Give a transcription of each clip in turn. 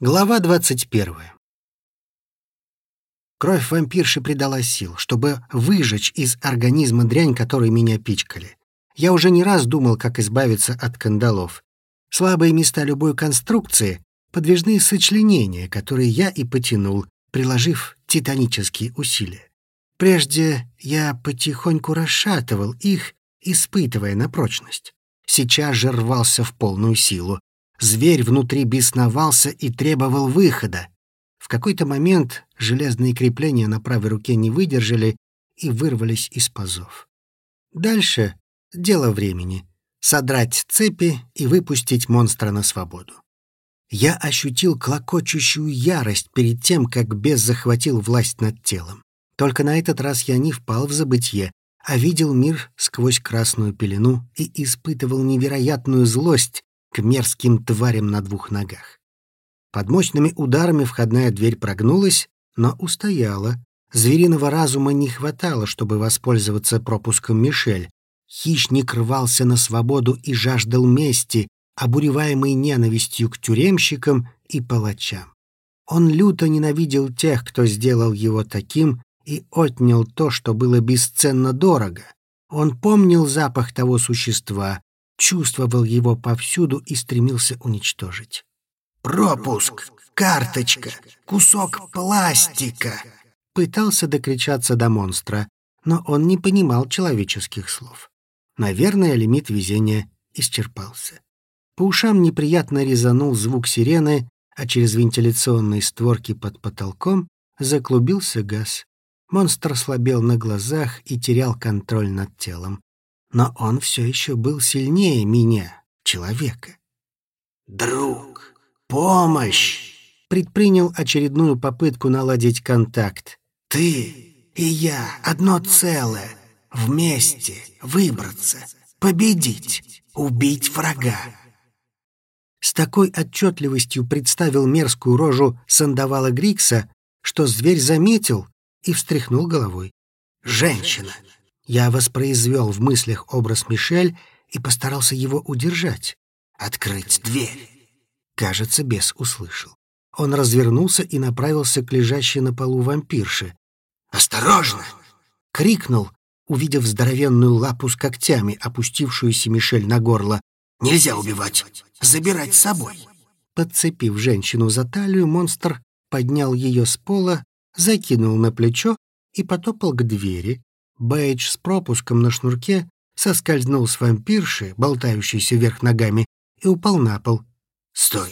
Глава двадцать первая. Кровь вампирши придала сил, чтобы выжечь из организма дрянь, которой меня пичкали. Я уже не раз думал, как избавиться от кандалов. Слабые места любой конструкции — подвижные сочленения, которые я и потянул, приложив титанические усилия. Прежде я потихоньку расшатывал их, испытывая на прочность. Сейчас же рвался в полную силу, Зверь внутри бесновался и требовал выхода. В какой-то момент железные крепления на правой руке не выдержали и вырвались из пазов. Дальше дело времени — содрать цепи и выпустить монстра на свободу. Я ощутил клокочущую ярость перед тем, как бес захватил власть над телом. Только на этот раз я не впал в забытье, а видел мир сквозь красную пелену и испытывал невероятную злость к мерзким тварям на двух ногах. Под мощными ударами входная дверь прогнулась, но устояла. Звериного разума не хватало, чтобы воспользоваться пропуском Мишель. Хищник рвался на свободу и жаждал мести, обуреваемый ненавистью к тюремщикам и палачам. Он люто ненавидел тех, кто сделал его таким, и отнял то, что было бесценно дорого. Он помнил запах того существа, чувствовал его повсюду и стремился уничтожить. «Пропуск! Карточка! Кусок пластика!» Пытался докричаться до монстра, но он не понимал человеческих слов. Наверное, лимит везения исчерпался. По ушам неприятно резанул звук сирены, а через вентиляционные створки под потолком заклубился газ. Монстр слабел на глазах и терял контроль над телом но он все еще был сильнее меня, человека. «Друг, помощь!» Предпринял очередную попытку наладить контакт. «Ты и я одно целое, вместе выбраться, победить, убить врага». С такой отчетливостью представил мерзкую рожу Сандавала Грикса, что зверь заметил и встряхнул головой. «Женщина!» Я воспроизвел в мыслях образ Мишель и постарался его удержать. «Открыть дверь!» Кажется, бес услышал. Он развернулся и направился к лежащей на полу вампирше. «Осторожно!» — крикнул, увидев здоровенную лапу с когтями, опустившуюся Мишель на горло. «Нельзя убивать! Забирать с собой!» Подцепив женщину за талию, монстр поднял ее с пола, закинул на плечо и потопал к двери, Бейдж с пропуском на шнурке соскользнул с вампирши, болтающейся вверх ногами, и упал на пол. «Стой!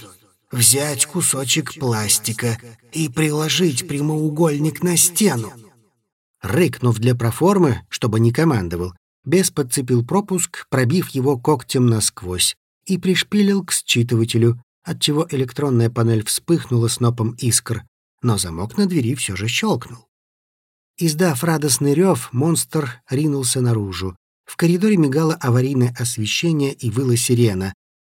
Взять кусочек пластика и приложить прямоугольник на стену!» Рыкнув для проформы, чтобы не командовал, бес подцепил пропуск, пробив его когтем насквозь, и пришпилил к считывателю, отчего электронная панель вспыхнула снопом искр, но замок на двери все же щелкнул. Издав радостный рев, монстр ринулся наружу. В коридоре мигало аварийное освещение и выла сирена.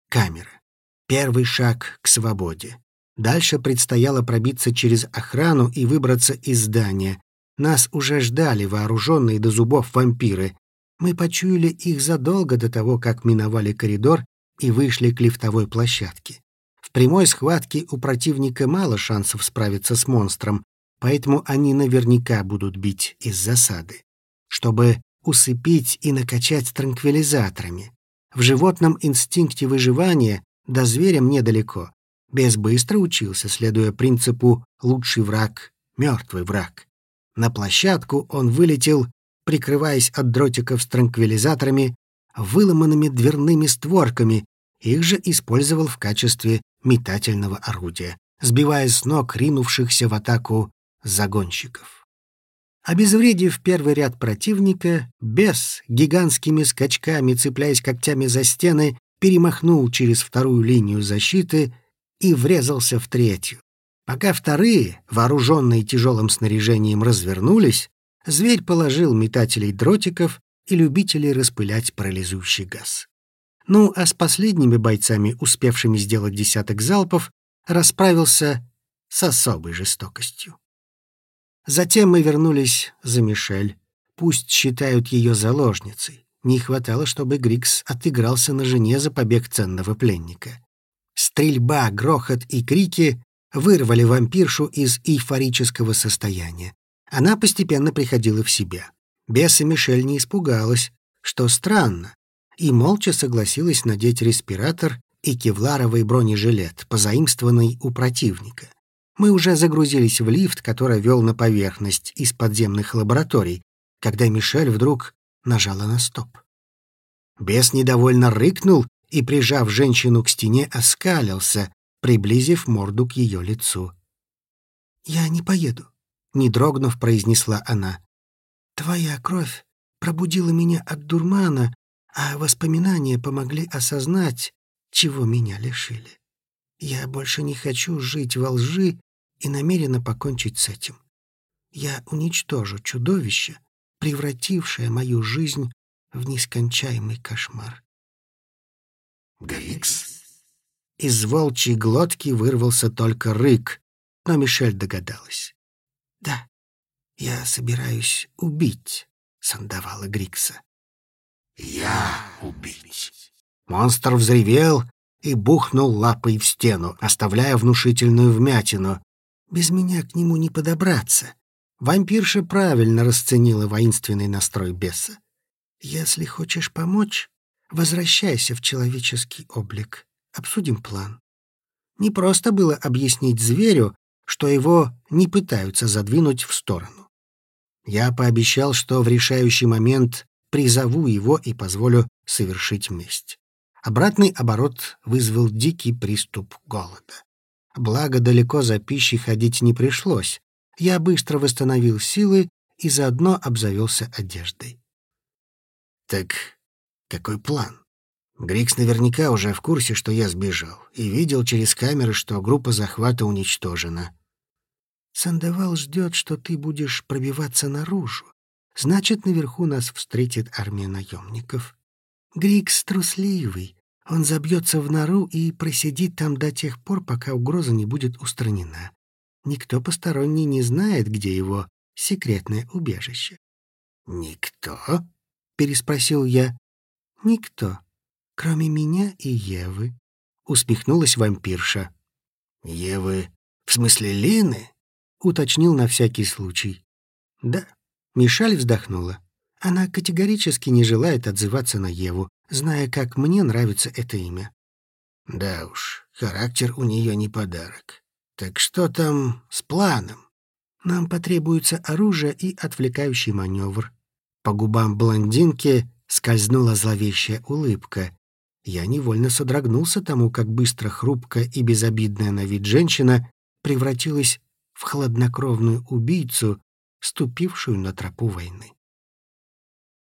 Камера. Первый шаг к свободе. Дальше предстояло пробиться через охрану и выбраться из здания. Нас уже ждали вооруженные до зубов вампиры. Мы почуяли их задолго до того, как миновали коридор и вышли к лифтовой площадке. В прямой схватке у противника мало шансов справиться с монстром, поэтому они наверняка будут бить из засады, чтобы усыпить и накачать транквилизаторами. В животном инстинкте выживания до зверя недалеко. Бес быстро учился, следуя принципу «лучший враг — мертвый враг». На площадку он вылетел, прикрываясь от дротиков с транквилизаторами, выломанными дверными створками, их же использовал в качестве метательного орудия, сбивая с ног ринувшихся в атаку загонщиков. Обезвредив первый ряд противника, бес, гигантскими скачками цепляясь когтями за стены, перемахнул через вторую линию защиты и врезался в третью. Пока вторые, вооруженные тяжелым снаряжением, развернулись, зверь положил метателей дротиков и любителей распылять парализующий газ. Ну, а с последними бойцами, успевшими сделать десяток залпов, расправился с особой жестокостью. Затем мы вернулись за Мишель. Пусть считают ее заложницей. Не хватало, чтобы Грикс отыгрался на жене за побег ценного пленника. Стрельба, грохот и крики вырвали вампиршу из эйфорического состояния. Она постепенно приходила в себя. Бесса Мишель не испугалась, что странно, и молча согласилась надеть респиратор и кевларовый бронежилет, позаимствованный у противника. Мы уже загрузились в лифт, который вел на поверхность из подземных лабораторий, когда Мишель вдруг нажала на стоп. Бес недовольно рыкнул и, прижав женщину к стене, оскалился, приблизив морду к ее лицу. «Я не поеду», — не дрогнув, произнесла она. «Твоя кровь пробудила меня от дурмана, а воспоминания помогли осознать, чего меня лишили. Я больше не хочу жить во лжи и намерена покончить с этим. Я уничтожу чудовище, превратившее мою жизнь в нескончаемый кошмар. Грикс? Из волчьей глотки вырвался только рык, но Мишель догадалась. «Да, я собираюсь убить Сандавала Грикса». «Я убить». Монстр взревел и бухнул лапой в стену, оставляя внушительную вмятину. Без меня к нему не подобраться. Вампирша правильно расценила воинственный настрой беса. «Если хочешь помочь, возвращайся в человеческий облик. Обсудим план». Не просто было объяснить зверю, что его не пытаются задвинуть в сторону. Я пообещал, что в решающий момент призову его и позволю совершить месть. Обратный оборот вызвал дикий приступ голода. Благо, далеко за пищей ходить не пришлось. Я быстро восстановил силы и заодно обзавелся одеждой. Так какой план? Грикс наверняка уже в курсе, что я сбежал, и видел через камеры, что группа захвата уничтожена. Сандевал ждет, что ты будешь пробиваться наружу. Значит, наверху нас встретит армия наемников. Грикс трусливый. Он забьется в нору и просидит там до тех пор, пока угроза не будет устранена. Никто посторонний не знает, где его секретное убежище. «Никто?» — переспросил я. «Никто, кроме меня и Евы», — усмехнулась вампирша. «Евы? В смысле Лины?» — уточнил на всякий случай. «Да». Мишаль вздохнула. Она категорически не желает отзываться на Еву, зная, как мне нравится это имя. Да уж, характер у нее не подарок. Так что там с планом? Нам потребуется оружие и отвлекающий маневр. По губам блондинки скользнула зловещая улыбка. Я невольно содрогнулся тому, как быстро хрупкая и безобидная на вид женщина превратилась в хладнокровную убийцу, ступившую на тропу войны.